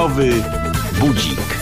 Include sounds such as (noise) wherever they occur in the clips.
Porankowy budzik.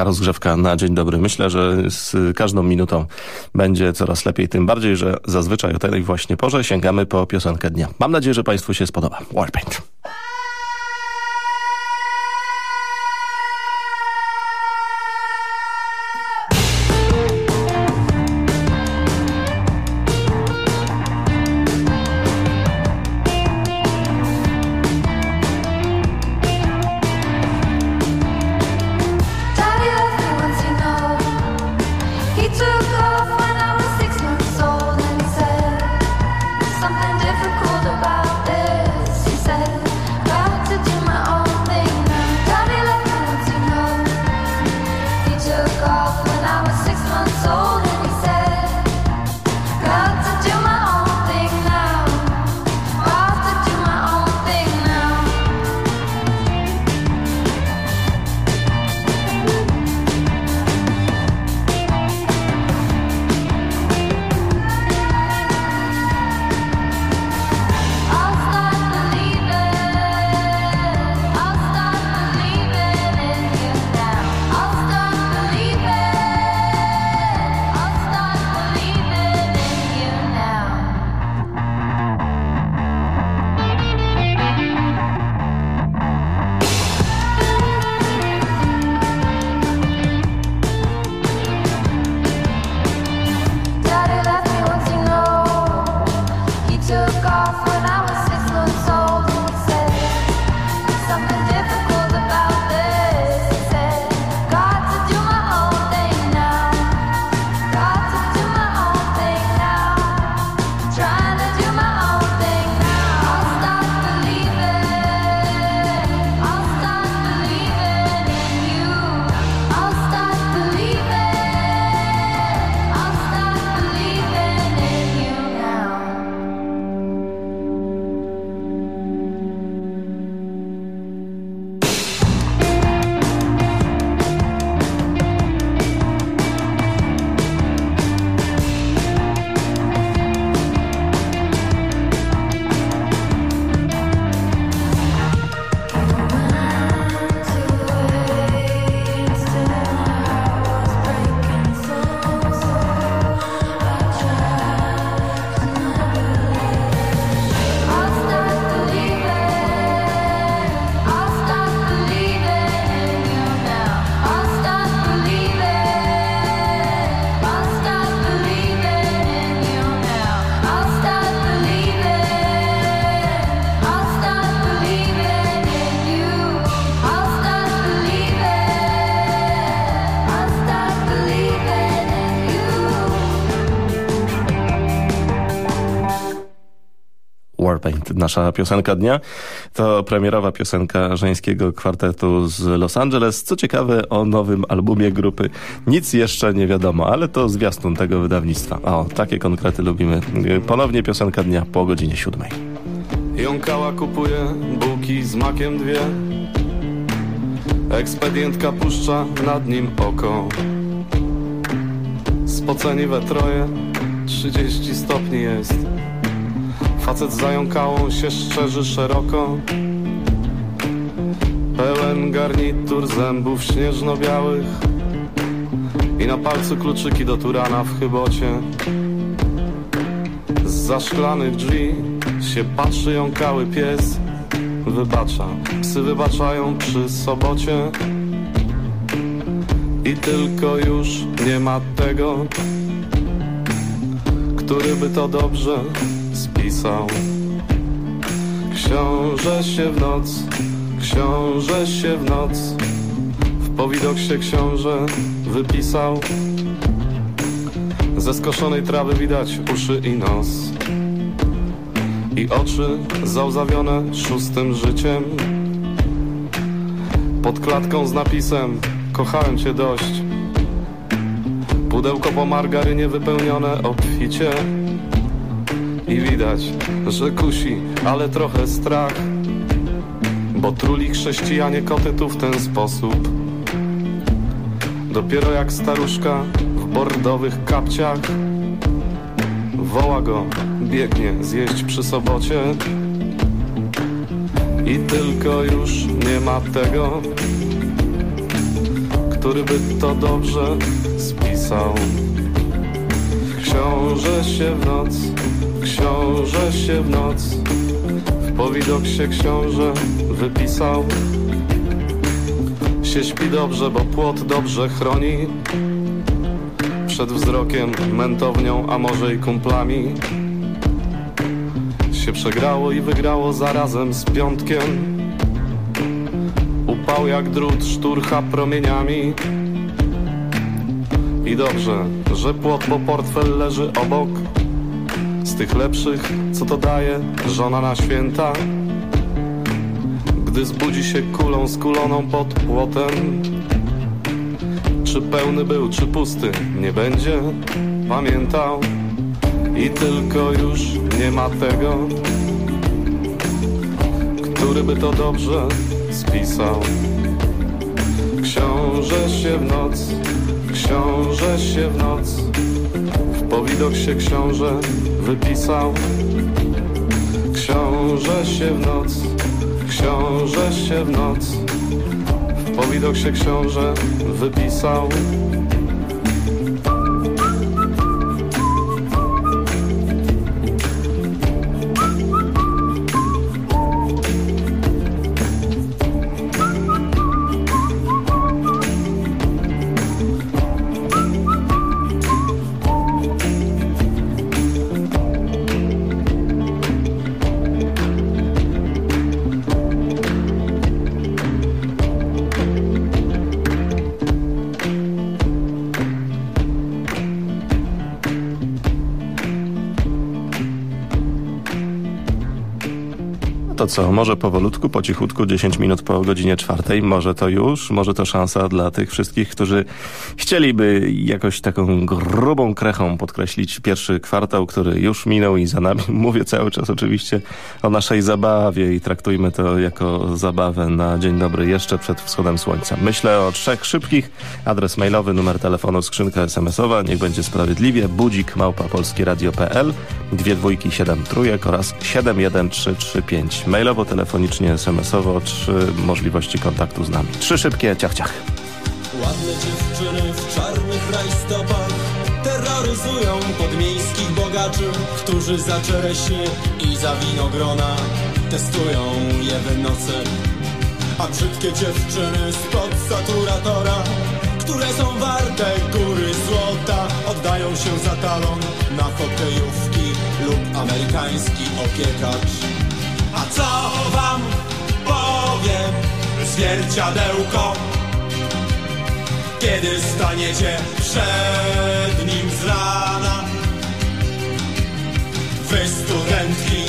Taka rozgrzewka na dzień dobry. Myślę, że z każdą minutą będzie coraz lepiej, tym bardziej, że zazwyczaj o tej właśnie porze sięgamy po piosenkę dnia. Mam nadzieję, że Państwu się spodoba. Warpaint. Nasza piosenka dnia. To premierowa piosenka żeńskiego kwartetu z Los Angeles. Co ciekawe, o nowym albumie grupy nic jeszcze nie wiadomo, ale to zwiastun tego wydawnictwa. O, takie konkrety lubimy. Ponownie piosenka dnia po godzinie siódmej. Jąkała kupuje bułki z makiem dwie Ekspedientka puszcza nad nim oko Spoceni we troje 30 stopni jest Facet zająkałą się szczerzy szeroko. Pełen garnitur zębów śnieżno-białych. I na palcu kluczyki do Turana w chybocie. Z zaszklanych drzwi się patrzy jąkały pies. Wybacza, psy wybaczają przy sobocie. I tylko już nie ma tego Który by to dobrze spisał Książę się w noc, książę się w noc. W powidok się książę wypisał. Ze skoszonej trawy widać uszy i nos. I oczy załzawione szóstym życiem. Pod klatką z napisem Kochałem cię dość Pudełko po margarynie wypełnione obficie I widać, że kusi, ale trochę strach. Bo truli chrześcijanie koty tu w ten sposób. Dopiero jak staruszka w bordowych kapciach Woła go, biegnie zjeść przy sobocie. I tylko już nie ma tego Który by to dobrze spisał. Książę się w noc, książę się w noc. W powidok się książę wypisał. Się śpi dobrze, bo płot dobrze chroni. Przed wzrokiem, mentownią, a może i kumplami. Się przegrało i wygrało zarazem z piątkiem. Upał jak drut, szturcha promieniami. I dobrze, że płot, bo portfel leży obok tych lepszych, co to daje żona na święta? Gdy zbudzi się kulą skuloną pod płotem czy pełny był, czy pusty, nie będzie pamiętał. I tylko już nie ma tego Który by to dobrze spisał. Książę się w noc, książę się w noc powidok się książę wypisał. Książę się w noc, książę się w noc. Powidok się książę wypisał co, może powolutku, po cichutku, 10 minut po godzinie czwartej, może to już, może to szansa dla tych wszystkich, którzy chcieliby jakoś taką grubą krechą podkreślić pierwszy kwartał, który już minął i za nami. (laughs) Mówię cały czas oczywiście o naszej zabawie i traktujmy to jako zabawę na dzień dobry jeszcze przed wschodem słońca. Myślę o trzech szybkich, adres mailowy, numer telefonu, skrzynka smsowa, niech będzie sprawiedliwie, budzik małpa polskieradio.pl, dwie dwójki, siedem trójek oraz 71335 mailowo, telefonicznie, smsowo, trzy możliwości kontaktu z nami. Trzy szybkie ciach ciach. Ładne dziewczyny w czarnych rajstopach Terroryzują podmiejskich bogaczy Którzy za czereśnie i za winogrona Testują je w nocy A brzydkie dziewczyny spod saturatora Które są warte góry złota Oddają się za talon na hokejówki Lub amerykański opiekacz a co wam powiem, zwierciadełko? Kiedy staniecie przed nim z rana Wy studentki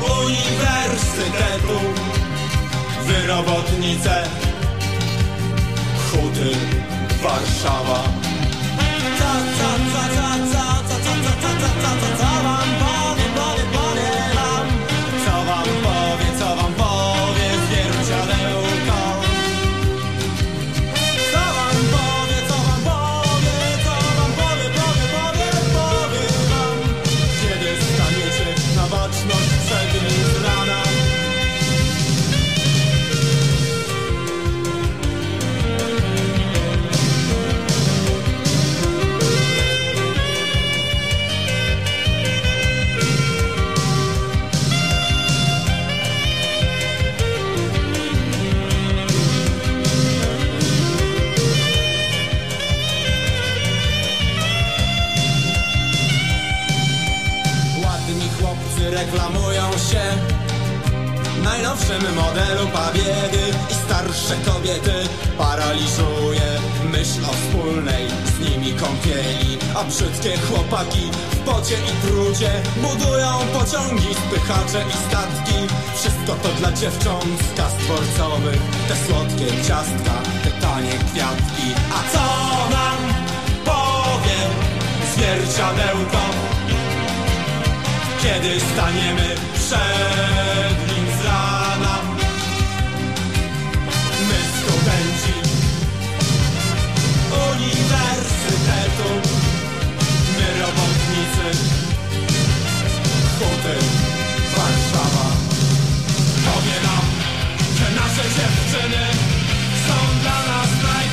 uniwersytetu Wyrobotnice Huty Warszawa Ta, ta, ta, ta, ta, ta, ta, ta, ta, ta, ta, ta, starsze kobiety paraliżuje Myśl o wspólnej z nimi kąpieli. A brzydkie chłopaki w pocie i trudzie Budują pociągi, spychacze i statki. Wszystko to dla dziewcząt z kas dworcowych. Te słodkie ciastka, te tanie kwiatki. A co nam powie zwierciadełko? Kiedy staniemy przed nim uniwersytetu, my robotnicy, huty Warszawa. Powie nam, że nasze dziewczyny są dla nas najpiękniejsze,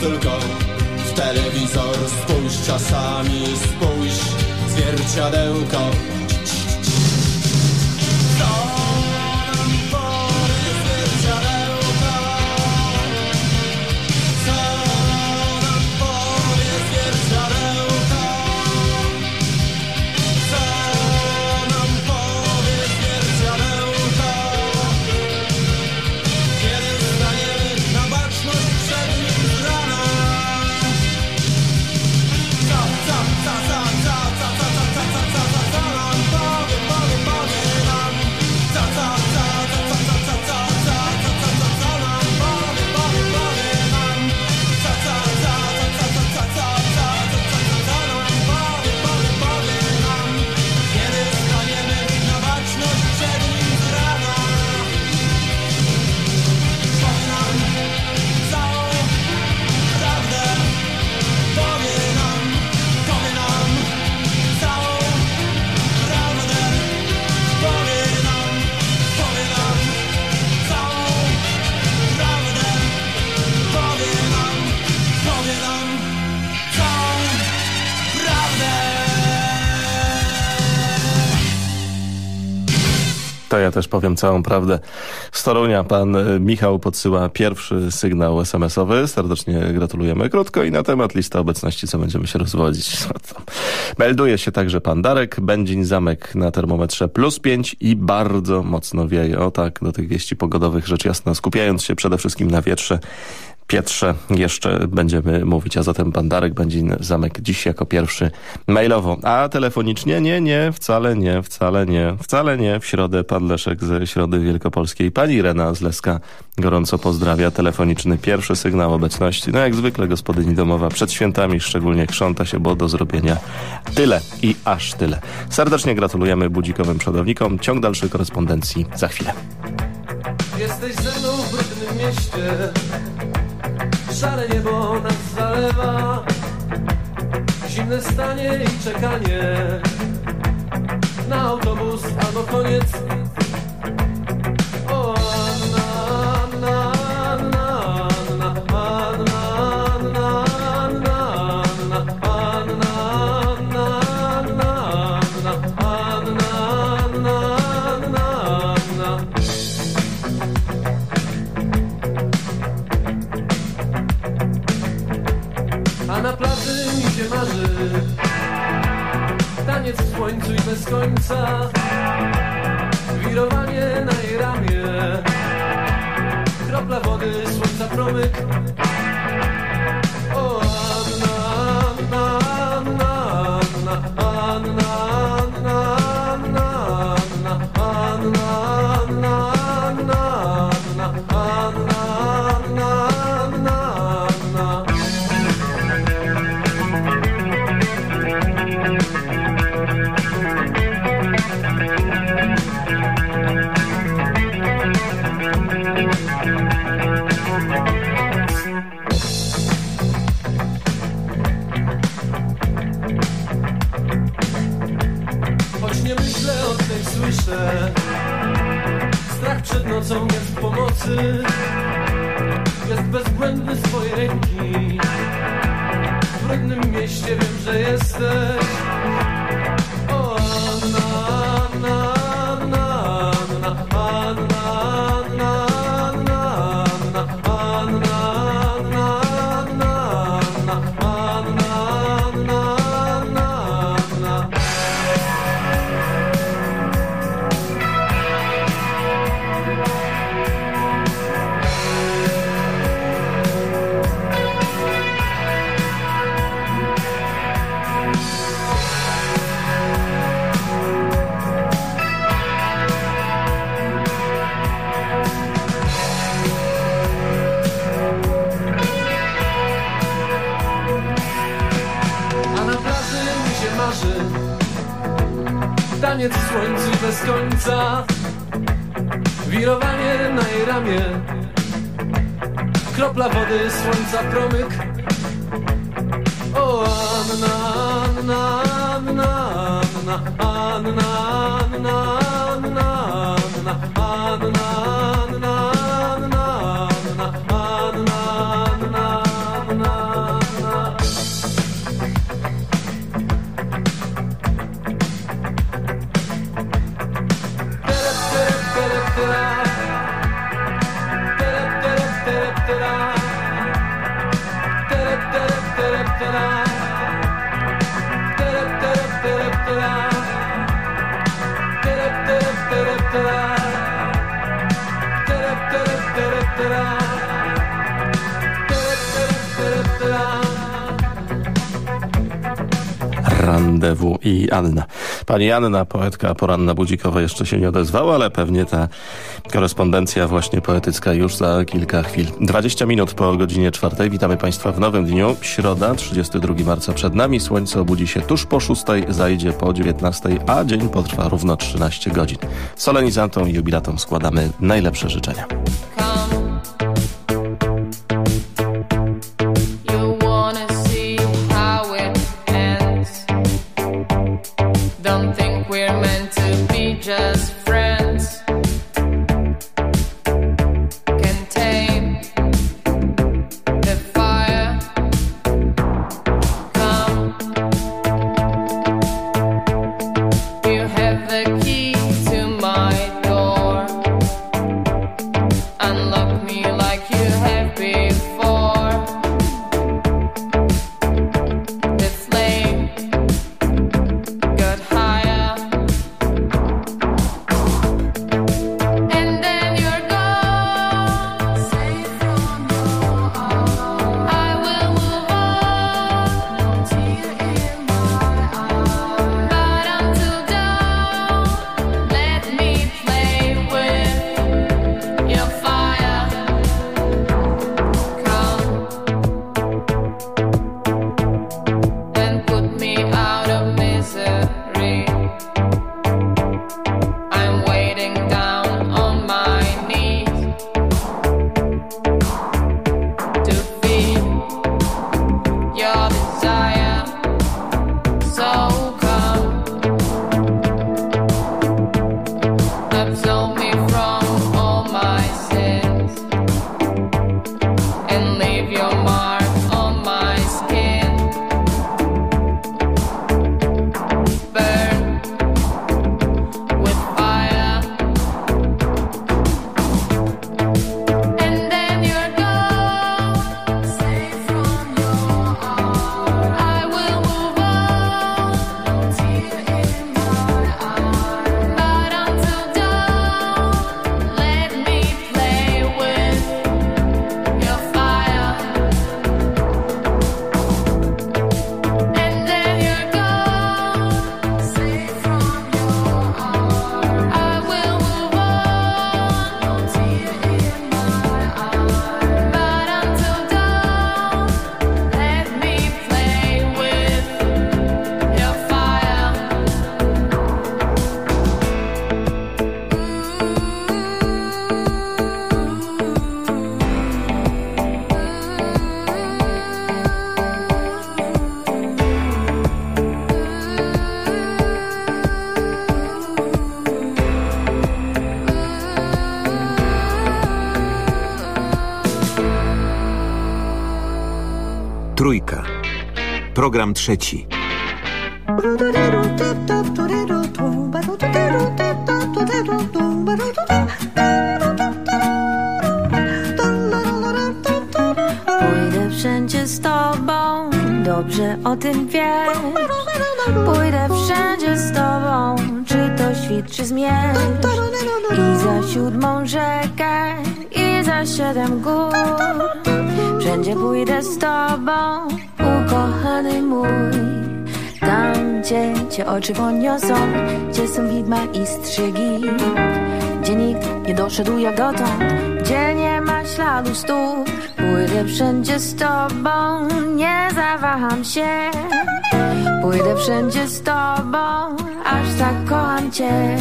tylko w telewizor. Spójrz czasami, spójrz w zwierciadełko ja też powiem całą prawdę. Z Torunia pan e, Michał podsyła pierwszy sygnał SMS-owy. Serdecznie gratulujemy. Krótko i na temat lista obecności, co będziemy się rozwodzić. (laughs) No Melduje się także pan Darek. Będziń Zamek na termometrze plus 5 i bardzo mocno wieje. O tak, do tych wieści pogodowych rzecz jasna, skupiając się przede wszystkim na wietrze. Pietrze jeszcze będziemy mówić, a zatem pan Darek Będzin Zamek dziś jako pierwszy mailowo, a telefonicznie? Nie, nie, wcale nie, wcale nie, wcale nie. W środę pan Leszek ze Środy Wielkopolskiej, pani Rena z Leska gorąco pozdrawia, telefoniczny pierwszy sygnał obecności, no jak zwykle gospodyni domowa przed świętami szczególnie krząta się, bo do zrobienia tyle i aż tyle. Serdecznie gratulujemy budzikowym przodownikom, ciąg dalszej korespondencji za chwilę. Jesteś ze mną w mieście Szare niebo nas zalewa. Zimne stanie i czekanie Na autobus albo koniec A na plaży mi się marzy. Taniec w słońcu i bez końca. Wirowanie na jej ramię. Kropla wody, słońca promyk. O Anna, Anna, słońcu bez końca. Wirowanie na jej ramię. Kropla wody, słońca promyk. O Anna, Anna, Anna, Anna, Anna, Anna, Randewu i Anna. Pani Anna, poetka poranna budzikowa jeszcze się nie odezwała, ale pewnie ta korespondencja właśnie poetycka już za kilka chwil. 20 minut po godzinie czwartej. Witamy Państwa w nowym dniu. Środa, 32 marca przed nami. Słońce obudzi się tuż po 6, zajdzie po 19, a dzień potrwa równo 13 godzin. Solenizantom i jubilatom składamy najlepsze życzenia. Program trzeci. Pójdę wszędzie z tobą, dobrze o tym wiesz. Pójdę wszędzie z tobą, czy to świt, czy zmierz. I za siódmą rzekę, i za siedem gór. Wszędzie pójdę z tobą, ukochany mój. Tam, gdzie cię oczy poniosą, gdzie są widma i strzygi. Gdzie nikt nie doszedł jak dotąd, gdzie nie ma śladu stóp. Pójdę wszędzie z tobą, nie zawaham się. Pójdę wszędzie z tobą, aż tak kocham cię.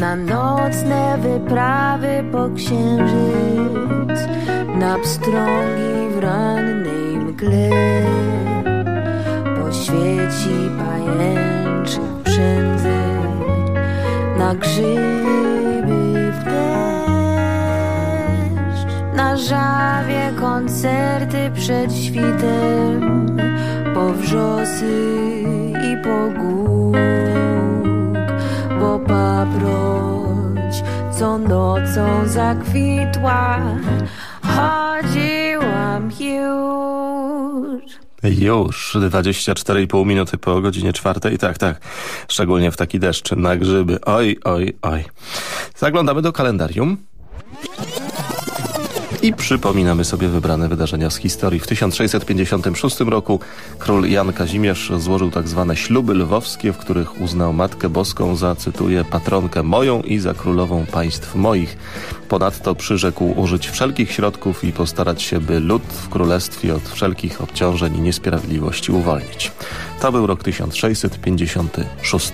Na nocne wyprawy po księżyc, na pstrągi w rannej mgle. Pajęczy przędzy, na grzyby w deszcz, na żawie koncerty przed świtem, po wrzosy i po głóg, po paproć, co nocą zakwitła, już. Już 24,5 minuty po godzinie czwartej. Tak, tak. Szczególnie w taki deszcz na grzyby. Oj, oj, oj. Zaglądamy do kalendarium. I przypominamy sobie wybrane wydarzenia z historii. W 1656 roku król Jan Kazimierz złożył tak zwane śluby lwowskie, w których uznał Matkę Boską za, cytuję, patronkę moją i za królową państw moich. Ponadto przyrzekł użyć wszelkich środków i postarać się, by lud w królestwie od wszelkich obciążeń i niesprawiedliwości uwolnić. To był rok 1656.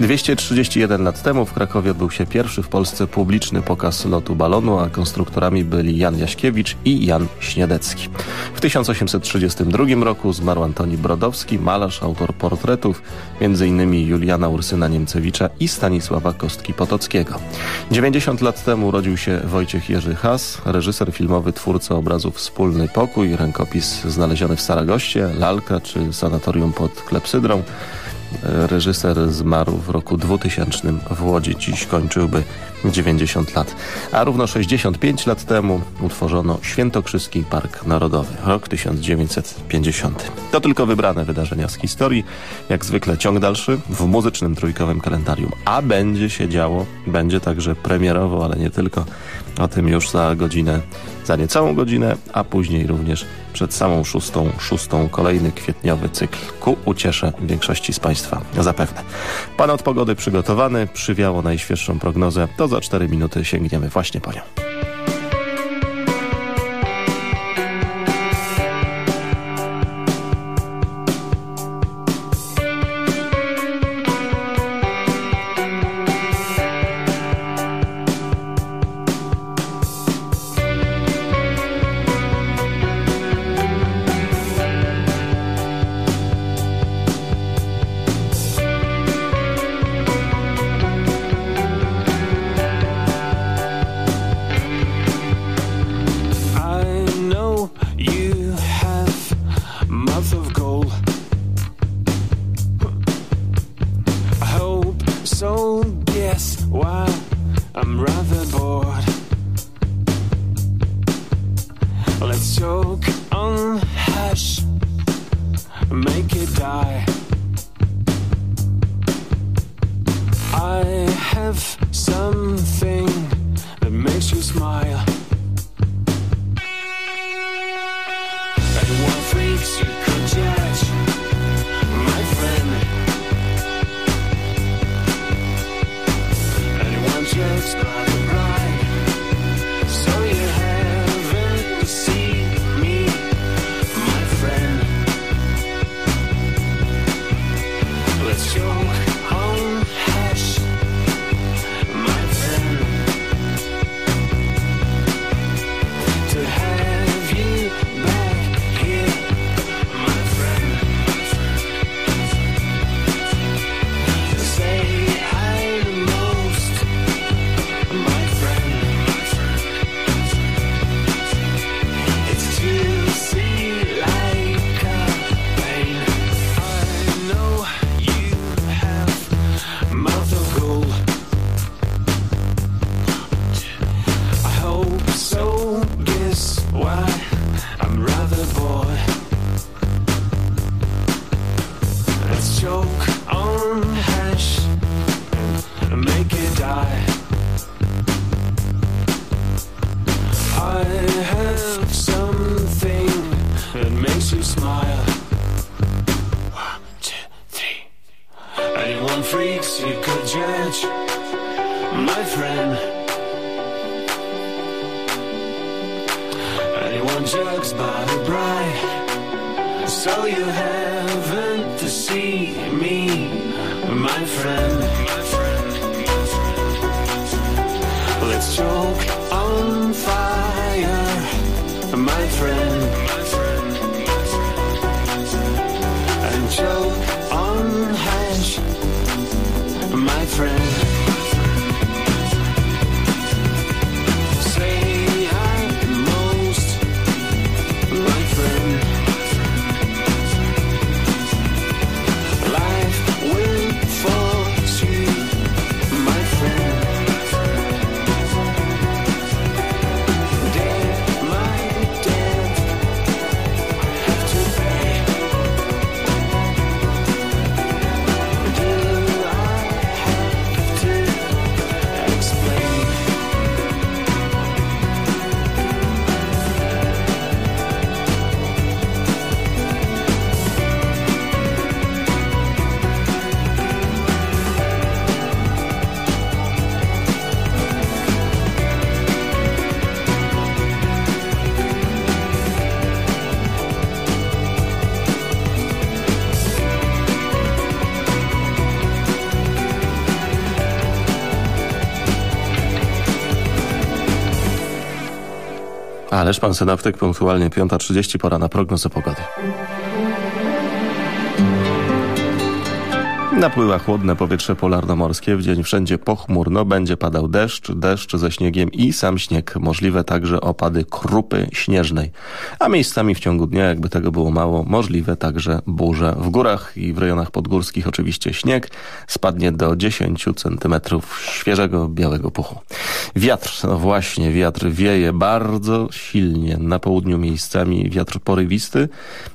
231 lat temu w Krakowie odbył się pierwszy w Polsce publiczny pokaz lotu balonu, a konstruktorami byli Jan Jaśkiewicz i Jan Śniadecki. W 1832 roku zmarł Antoni Brodowski, malarz, autor portretów, m.in. Juliana Ursyna Niemcewicza i Stanisława Kostki-Potockiego. 90 lat temu urodził się Wojciech Jerzy Has, reżyser filmowy, twórca obrazów Wspólny Pokój, rękopis znaleziony w Saragoście, Lalka czy Sanatorium pod Klepsydrą. Reżyser zmarł w roku 2000 w Łodzi. Dziś kończyłby 90 lat. A równo 65 lat temu utworzono Świętokrzyski Park Narodowy. Rok 1950. To tylko wybrane wydarzenia z historii. Jak zwykle ciąg dalszy w muzycznym trójkowym kalendarium. A będzie się działo, będzie także premierowo, ale nie tylko. O tym już za godzinę, za niecałą godzinę, a później również przed samą szóstą, szóstą kolejny kwietniowy cykl ku uciesze większości z Państwa zapewne. Pan od pogody przygotowany, przywiało najświeższą prognozę, to za 4 minuty sięgniemy właśnie po nią. Ależ pan synaptyk punktualnie 5.30 pora na prognozę pogody. Napływa chłodne powietrze polarnomorskie. W dzień wszędzie pochmurno. Będzie padał deszcz, deszcz ze śniegiem i sam śnieg. Możliwe także opady krupy śnieżnej. A miejscami w ciągu dnia, jakby tego było mało, możliwe także burze. W górach i w rejonach podgórskich oczywiście śnieg. Spadnie do 10 centymetrów świeżego białego puchu. Wiatr, no właśnie, wiatr wieje bardzo silnie. Na południu miejscami wiatr porywisty,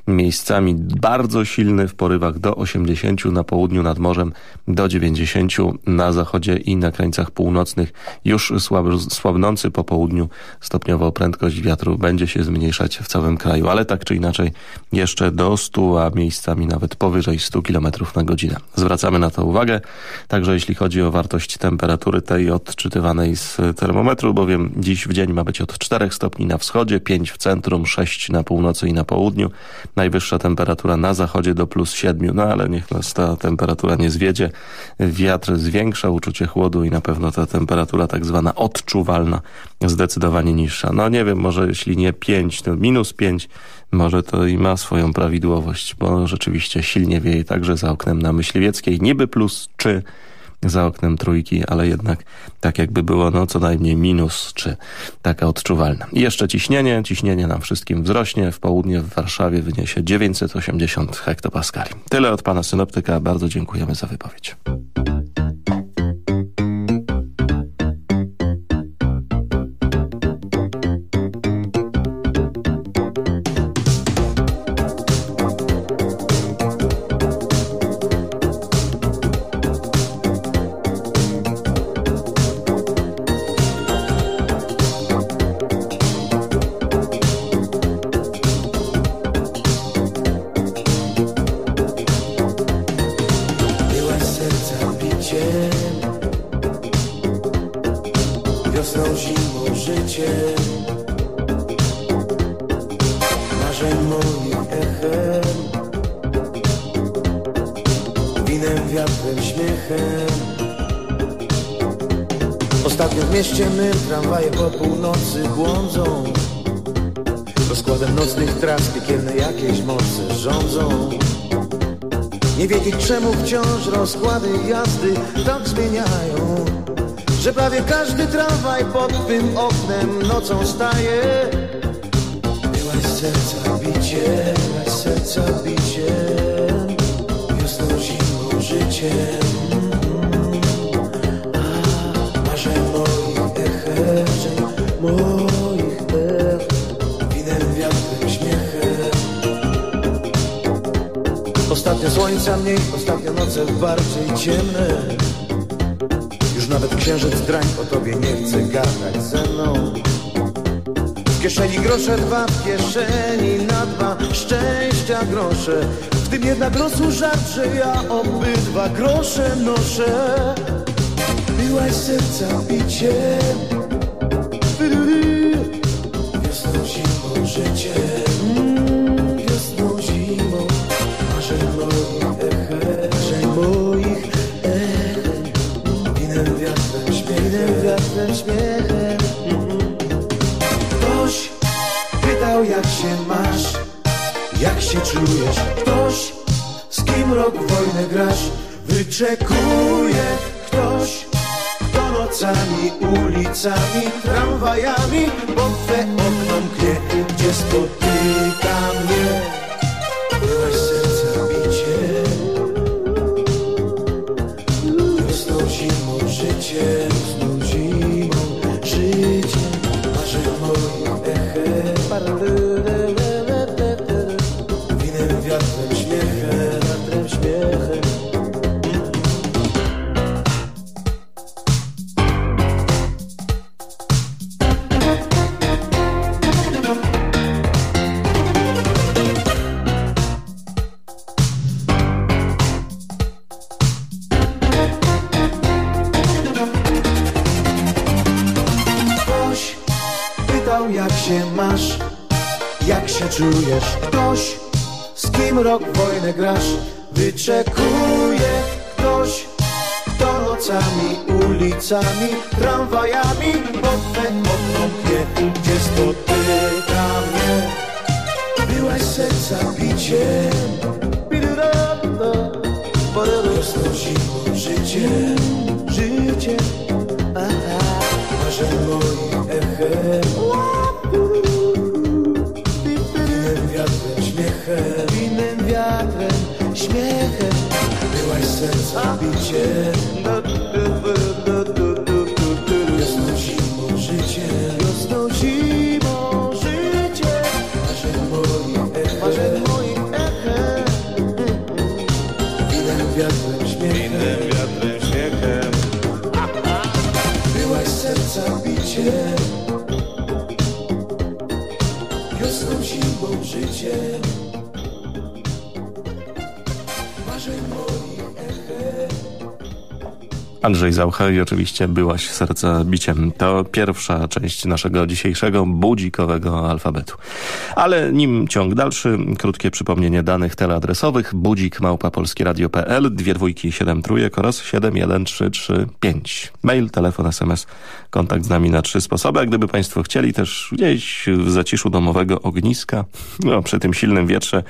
miejscami bardzo silny w porywach do 80 na południu nad morzem do 90 na zachodzie i na krańcach północnych już słab, słabnący po południu stopniowo prędkość wiatru będzie się zmniejszać w całym kraju, ale tak czy inaczej jeszcze do 100, a miejscami nawet powyżej 100 km na godzinę. Zwracamy na to uwagę, także jeśli chodzi o wartość temperatury tej odczytywanej z termometru, bowiem dziś w dzień ma być od 4 stopni na wschodzie, 5 w centrum, 6 na północy i na południu. Najwyższa temperatura na zachodzie do plus 7, no ale niech nas ta temperatura nie zwiedzie. Wiatr zwiększa uczucie chłodu i na pewno ta temperatura tak zwana odczuwalna zdecydowanie niższa. No nie wiem, może jeśli nie 5, to minus 5, może to i ma swoją prawidłowość, bo rzeczywiście silnie wieje także za oknem na Myśliwieckiej. Niby plus 3, za oknem trójki, ale jednak tak jakby było no co najmniej minus czy taka odczuwalna. I jeszcze ciśnienie. Ciśnienie nam wszystkim wzrośnie. W południe w Warszawie wyniesie 980 hektopaskali. Tyle od pana synoptyka. Bardzo dziękujemy za wypowiedź. Czemu wciąż rozkłady jazdy tak zmieniają? Że prawie każdy tramwaj pod twym oknem nocą staje. Byłaś serca bicie, byłaś serca bicie. Wiosną, zimą, życiem Ostatnio słońca mniej, ostatnio noce bardziej ciemne. Już nawet księżyc drań o tobie nie chce gadać ze mną. W kieszeni grosze dwa, w kieszeni na dwa szczęścia grosze. W tym jednak losu żart, że ja obydwa grosze noszę. Byłaś serca biciem Wiosną, zimą, życiem się masz? Jak się czujesz? Ktoś z kim rok wojnę grasz? Wyczekuje ktoś? Kto nocami, ulicami, tramwajami Pod twe okno mknie Gdzie spotyka mnie Andrzej Zaucha i oczywiście byłaś serca biciem. To pierwsza część naszego dzisiejszego budzikowego alfabetu. Ale nim ciąg dalszy, krótkie przypomnienie danych teleadresowych budzik małpa polskieradio.pl, dwie dwójki, siedem trójek oraz siedem jeden trzy trzy pięć. Mail, telefon, SMS, kontakt z nami na trzy sposoby. A gdyby Państwo chcieli też gdzieś w zaciszu domowego ogniska, no, przy tym silnym wietrze,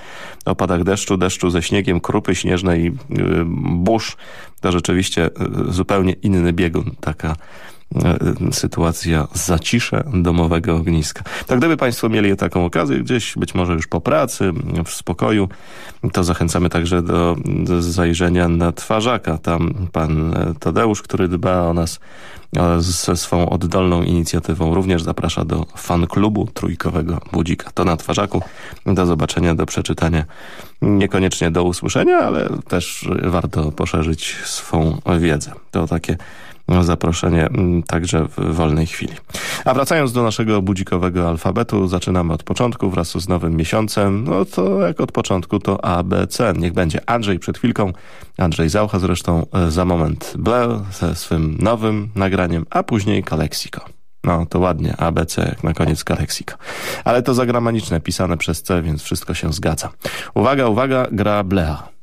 opadach deszczu, deszczu ze śniegiem, krupy śnieżnej, yy, burz, to rzeczywiście y, zupełnie inny biegun, taka sytuacja zacisze domowego ogniska. To gdyby Państwo mieli taką okazję, gdzieś być może już po pracy, w spokoju, to zachęcamy także do, zajrzenia na Twarzaka. Tam pan e, Tadeusz, który dba o nas e, ze swą oddolną inicjatywą, również zaprasza do fanklubu trójkowego Budzika. To na Twarzaku. Do zobaczenia, do przeczytania. Niekoniecznie do usłyszenia, ale też warto poszerzyć swą wiedzę. To takie zaproszenie mm, także w wolnej chwili. A wracając do naszego budzikowego alfabetu, zaczynamy od początku wraz z nowym miesiącem. No to jak od początku to ABC. Niech będzie Andrzej przed chwilką, Andrzej Zaucha zresztą e, za moment Blair ze swym nowym nagraniem, a później Kalexico. No to ładnie, ABC jak na koniec Kalexico. Ale to zagraniczne, pisane przez C, więc wszystko się zgadza. Uwaga, uwaga, gra Blair.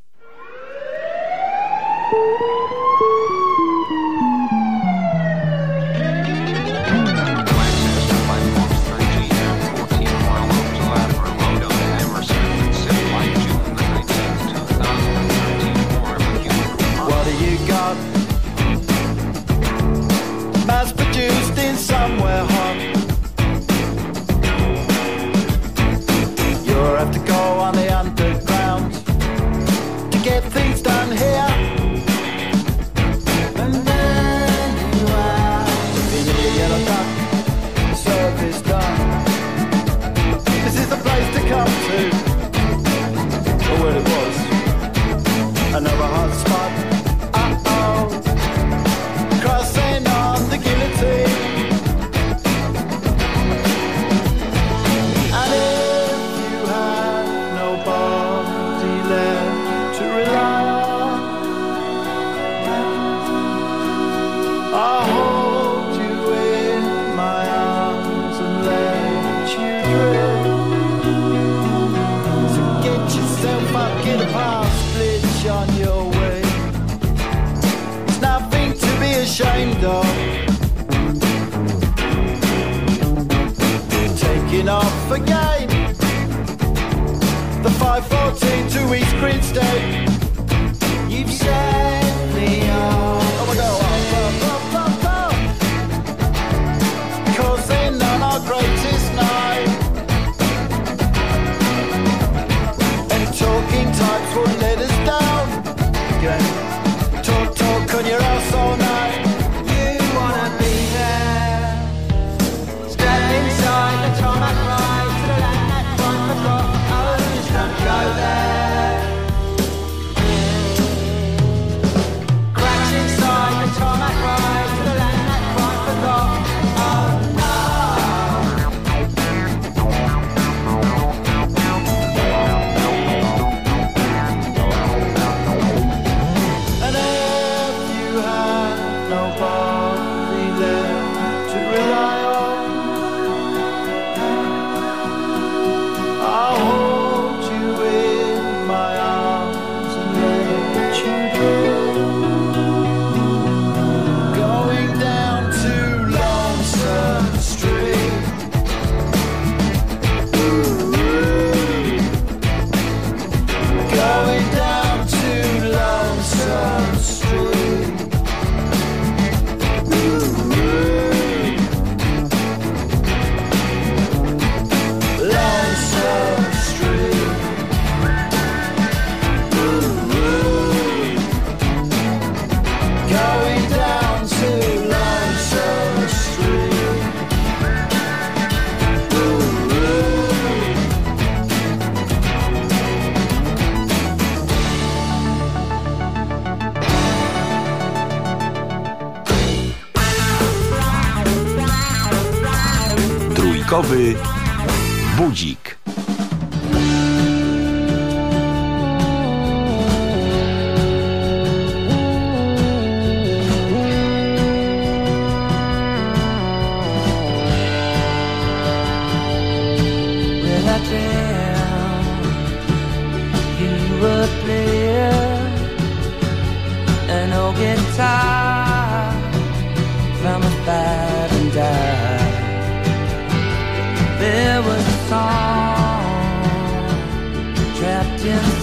Yeah.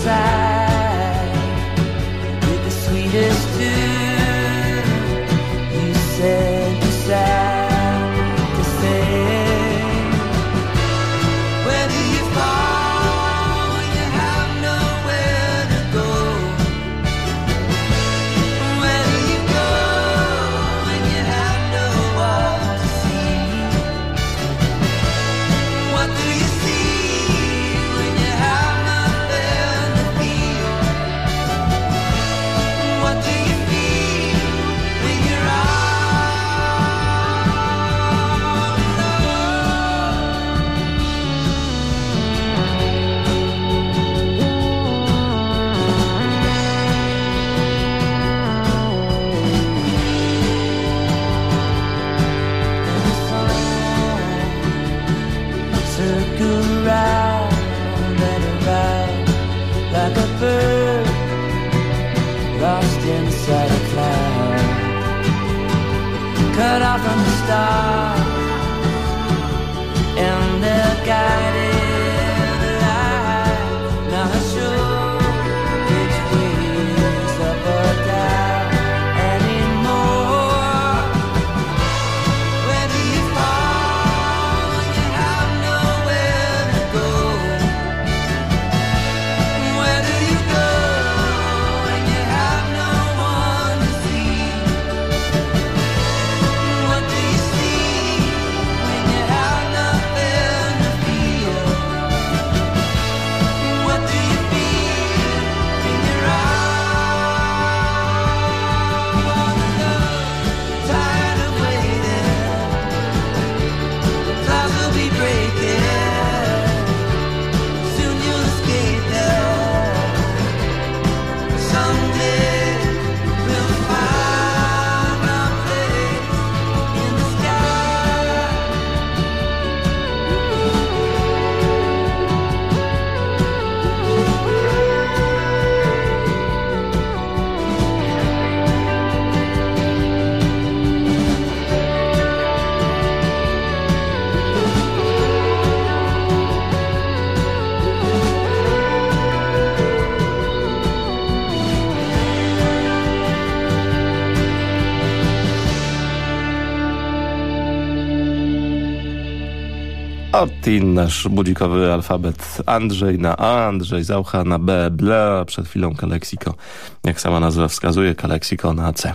Nasz budzikowy alfabet Andrzej na A, Andrzej Zaucha na B, Ble, przed chwilą Kaleksiko, jak sama nazwa wskazuje, Kaleksiko na C.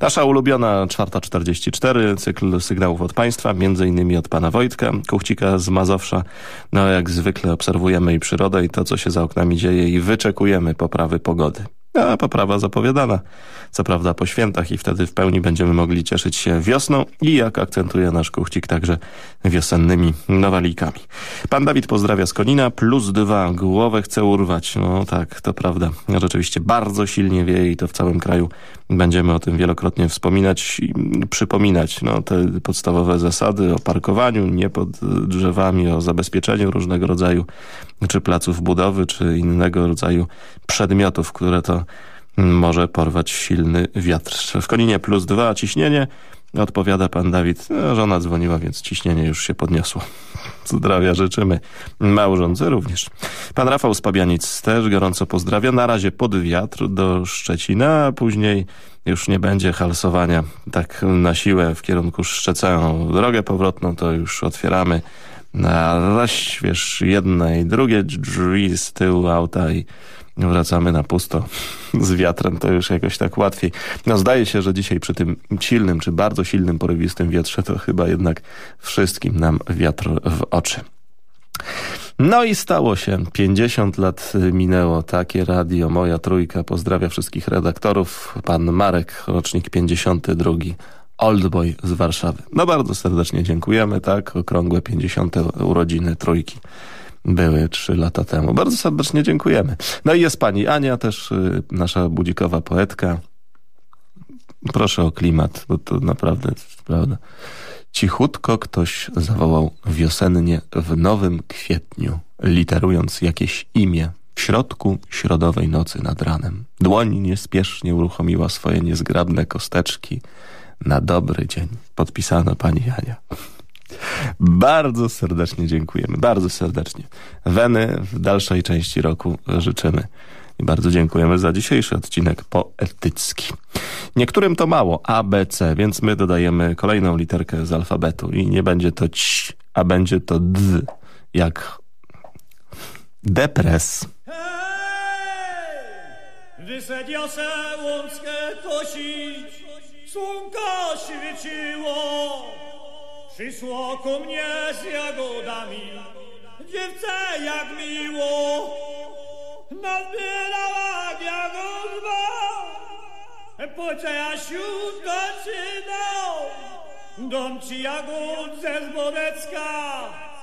Nasza ulubiona 4.44, cykl sygnałów od państwa, między innymi od pana Wojtka, Kuchcika z Mazowsza. No jak zwykle obserwujemy i przyrodę i to, co się za oknami dzieje i wyczekujemy poprawy pogody. A poprawa zapowiadana, co prawda po świętach i wtedy w pełni będziemy mogli cieszyć się wiosną i jak akcentuje nasz kuchcik także wiosennymi nowalijkami. Pan Dawid pozdrawia z Konina, plus dwa, głowę chce urwać. No tak, to prawda. Rzeczywiście bardzo silnie wieje i to w całym kraju. Będziemy o tym wielokrotnie wspominać i przypominać no, te podstawowe zasady o parkowaniu, nie pod drzewami, o zabezpieczeniu różnego rodzaju czy placów budowy, czy innego rodzaju przedmiotów, które to może porwać silny wiatr. W Koninie plus dwa, ciśnienie. Odpowiada pan Dawid, no, żona dzwoniła, więc ciśnienie już się podniosło. Zdrowia życzymy. Małżonce również. Pan Rafał z Pabianic też gorąco pozdrawia. Na razie pod wiatr do Szczecina, a później już nie będzie halsowania tak na siłę w kierunku Szczecę. Drogę powrotną to już otwieramy na rozśwież jedne i drugie drzwi z tyłu auta i wracamy na pusto (laughs) z wiatrem, to już jakoś tak łatwiej. No zdaje się, że dzisiaj przy tym silnym, czy bardzo silnym, porywistym wietrze, to chyba jednak wszystkim nam wiatr w oczy. No i stało się. 50 lat minęło. Takie radio, moja trójka. Pozdrawia wszystkich redaktorów. Pan Marek, rocznik 52. Oldboy z Warszawy. No bardzo serdecznie dziękujemy, tak? Okrągłe 50. urodziny trójki były trzy lata temu. Bardzo serdecznie dziękujemy. No i jest pani Ania, też y, nasza budzikowa poetka. Proszę o klimat, bo to naprawdę, prawda. Cichutko ktoś zawołał wiosennie w nowym kwietniu, literując jakieś imię w środku środowej nocy nad ranem. Dłoń niespiesznie uruchomiła swoje niezgrabne kosteczki. Na dobry dzień. Podpisano pani Ania. Bardzo serdecznie dziękujemy, bardzo serdecznie. Weny w dalszej części roku życzymy. I bardzo dziękujemy za dzisiejszy odcinek poetycki. Niektórym to mało, A, B, C, więc my dodajemy kolejną literkę z alfabetu i nie będzie to ć, a będzie to d, jak depres. Wysadział se łąckę kosić, słonko świeciło. Przyszło ku mnie z jagodami, dziewczę jak miło. Nazbierała poczęła siódko czy dom, dom ci jagód ze Zbodecka.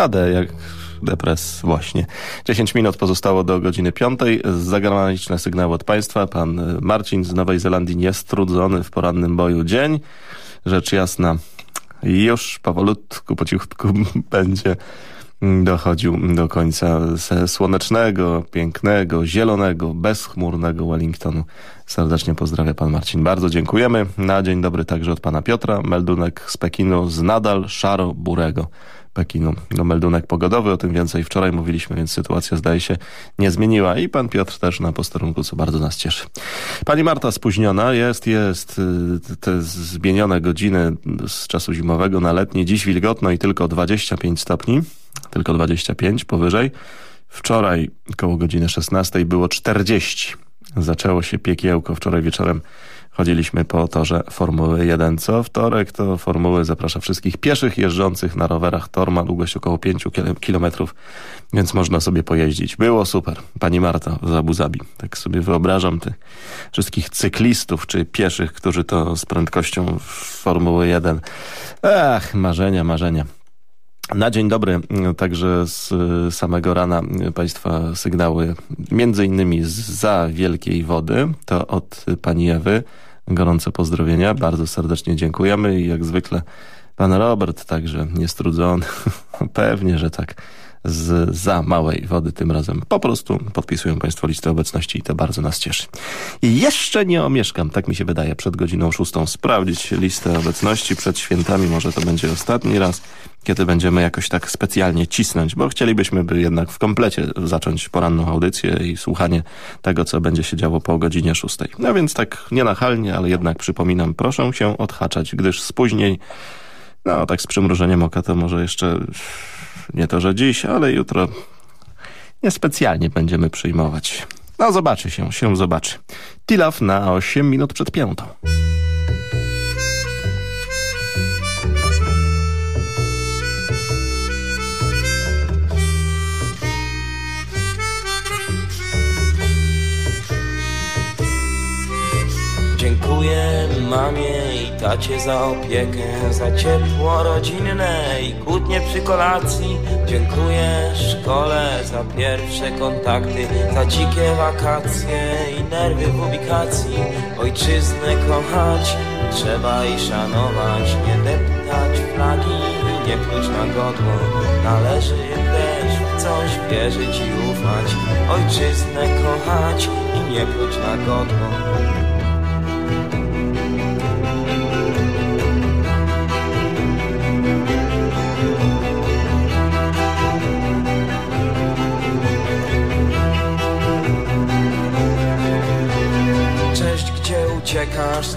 Na D jak depres właśnie. 10 minut pozostało do godziny 5. Zagraniczne sygnały od państwa. Pan Marcin z Nowej Zelandii niestrudzony w porannym boju dzień. Rzecz jasna, już powolutku, po cichutku (laughs) będzie dochodził do końca ze słonecznego, pięknego, zielonego, bezchmurnego Wellingtonu. Serdecznie pozdrawia pan Marcin. Bardzo dziękujemy. Na dzień dobry także od pana Piotra. Meldunek z Pekinu z nadal szaro-burego. Pekinu. No, meldunek pogodowy, o tym więcej wczoraj mówiliśmy, więc sytuacja zdaje się nie zmieniła i pan Piotr też na posterunku, co bardzo nas cieszy. Pani Marta spóźniona jest, jest y, te zmienione godziny z czasu zimowego na letni, dziś wilgotno i tylko 25 stopni, tylko 25 powyżej. Wczoraj koło godziny 16 było 40. Zaczęło się piekiełko wczoraj wieczorem chodziliśmy po torze Formuły 1. Co wtorek to Formuły zaprasza wszystkich pieszych jeżdżących na rowerach. Tor ma długość około 5 kilometrów, więc można sobie pojeździć. Było super. Pani Marta z Abu Zabi. Tak sobie wyobrażam tych wszystkich cyklistów czy pieszych, którzy to z prędkością Formuły 1. Ach, marzenia, marzenia. Na dzień dobry, także z samego rana Państwa sygnały, między innymi za Wielkiej Wody, to od Pani Ewy. Gorące pozdrowienia, bardzo serdecznie dziękujemy i jak zwykle Pan Robert także niestrudzony, (laughs) pewnie, że tak z za małej wody tym razem. Po prostu podpisują Państwo listę obecności i to bardzo nas cieszy. I jeszcze nie omieszkam, tak mi się wydaje, przed godziną szóstą sprawdzić listę obecności przed świętami. Może to będzie ostatni raz, kiedy będziemy jakoś tak specjalnie cisnąć, bo chcielibyśmy by jednak w komplecie zacząć poranną audycję i słuchanie tego, co będzie się działo po godzinie szóstej. No więc tak nienachalnie, ale jednak przypominam, proszę się odhaczać, gdyż spóźnień, no tak z przymrużeniem oka to może jeszcze nie to, że dziś, ale jutro niespecjalnie będziemy przyjmować. No zobaczy się, się zobaczy. Tilaf na 8 minut przed piątą. Dziękuję mamie tacie za opiekę, za ciepło rodzinne i kłótnie przy kolacji. Dziękuję szkole za pierwsze kontakty, za dzikie wakacje i nerwy w ubikacji. Ojczyznę kochać trzeba i szanować, nie deptać flagi nie pluć na godło. Należy też w coś wierzyć i ufać, ojczyznę kochać i nie pluć na godło.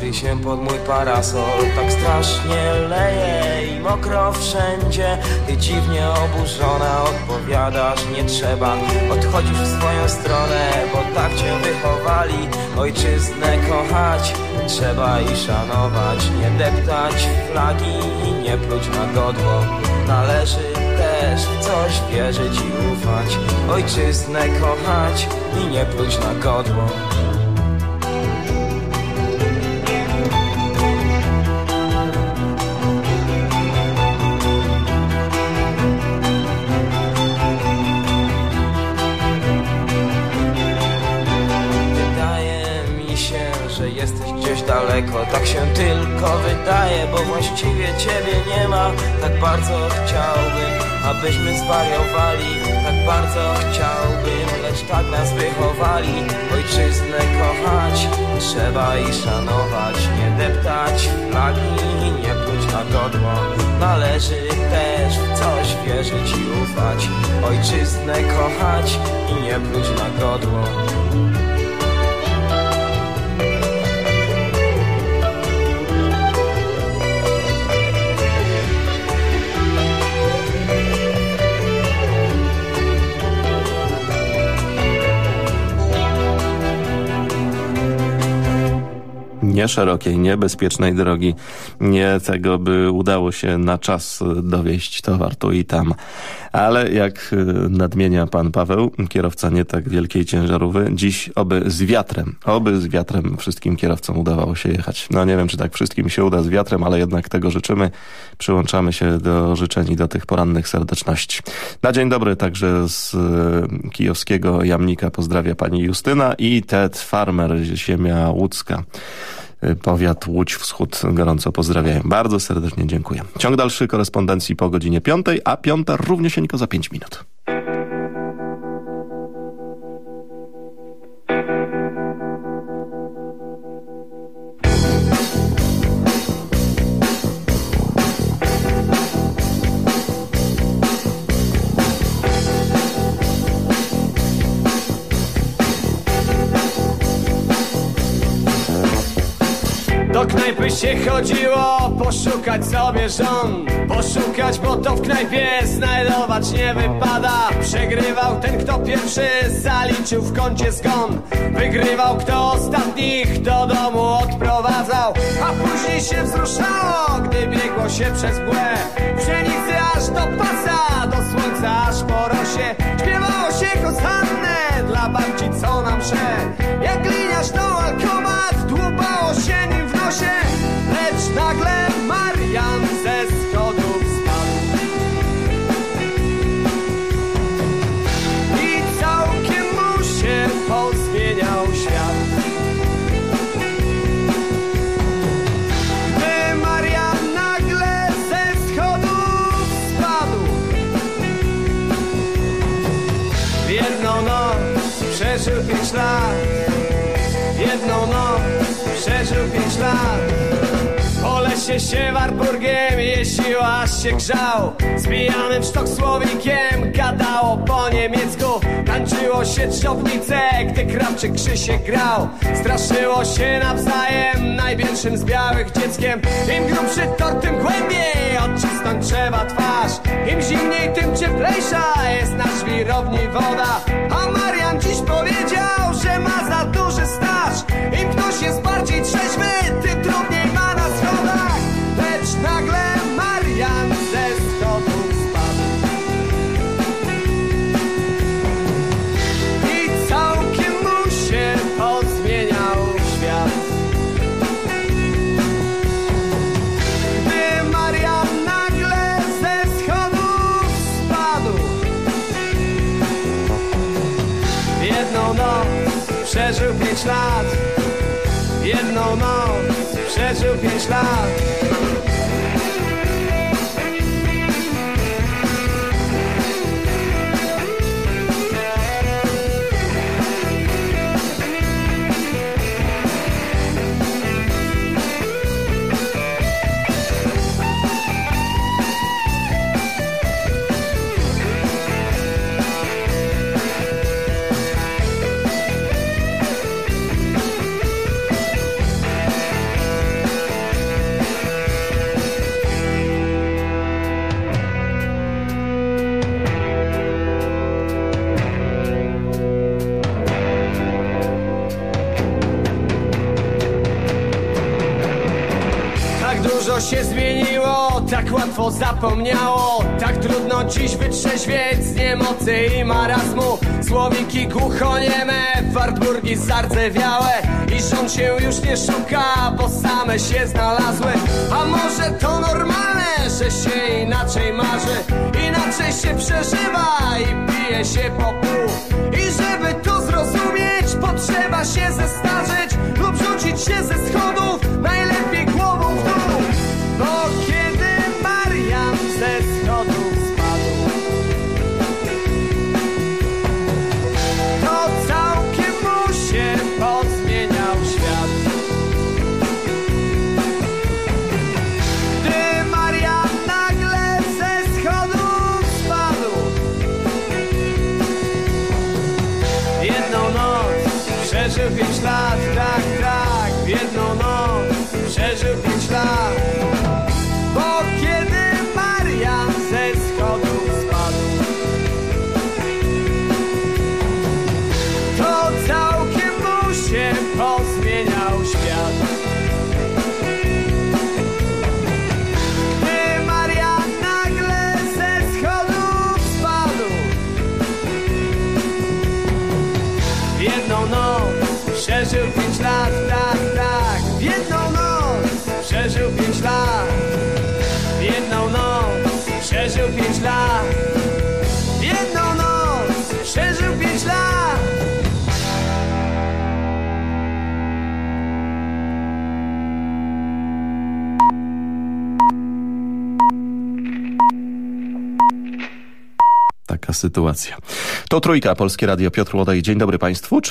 Ty się pod mój parasol. Tak strasznie leje i mokro wszędzie. Ty dziwnie oburzona odpowiadasz Nie trzeba, odchodzisz w swoją stronę Bo tak cię wychowali. Ojczyznę kochać Trzeba i szanować. Nie deptać flagi i nie pluć na godło. Należy też w coś wierzyć i ufać. Ojczyznę kochać i nie pluć na godło Tak się tylko wydaje, bo właściwie ciebie nie ma. Tak bardzo chciałbym, abyśmy zwariowali. Tak bardzo chciałbym, lecz tak nas wychowali. Ojczyznę kochać, trzeba i szanować. Nie deptać flagi nie pluć na godło. Należy też w coś wierzyć i ufać. Ojczyznę kochać i nie pluć na godło nie szerokiej, niebezpiecznej drogi, nie tego, by udało się na czas dowieść towar tu i tam. Ale jak y, nadmienia pan Paweł, kierowca nie tak wielkiej ciężarówki, dziś oby z wiatrem, oby z wiatrem wszystkim kierowcom udawało się jechać. No nie wiem, czy tak wszystkim się uda z wiatrem, ale jednak tego życzymy. Przyłączamy się do życzeń i do tych porannych serdeczności. Na dzień dobry także z y, kijowskiego Jamnika pozdrawia pani Justyna i Ted Farmer, ziemia łódzka. Powiat Łódź Wschód gorąco pozdrawiają. Bardzo serdecznie dziękuję. Ciąg dalszy korespondencji po godzinie piątej, a piąta równiusieńko za pięć minut. Do knajpy się chodziło, poszukać sobie żon. Poszukać, bo to w knajpie znajdować nie wypada. Przegrywał ten, kto pierwszy zaliczył w kącie zgon Wygrywał, kto ostatnich do domu odprowadzał. A później się wzruszało, gdy biegło się przez mgłę. Pszenicy aż do pasa, do słońca aż po rosie. Śpiewało się kosanne dla babci, co nam msze Jak gliniarz to alkomat, lat. Jedną noc przeżył pięć lat. Po lesie się Warburgiem jeździł, aż się grzał. Zbijanym sztok słowikiem gadało po niemiecku. Tańczyło się trzopnice, gdy krawczyk Krzysiek grał. Straszyło się nawzajem największym z białych dzieckiem. Im grubszy tort, tym głębiej odcisnąć trzeba twarz. Im zimniej, tym cieplejsza jest na żwirowni woda. A Marian dziś powiedział, że ma za duży staż. Im ktoś jest bardziej trzeźwy, tym pięć lat. Jedną noc przeżył pięć lat łatwo zapomniało. Tak trudno dziś wytrzeźwieć z niemocy i marazmu. Słowiki głuchonieme, Wartburgi zardzewiałe. I żon się już nie szuka, bo same się znalazły. A może to normalne, że się inaczej marzy? Inaczej się przeżywa i pije się po pół. I żeby to zrozumieć, potrzeba się zestarzeć Lub rzucić się ze schodów, sytuacja. To Trójka, Polskie Radio Piotr Łodej. Dzień dobry Państwu.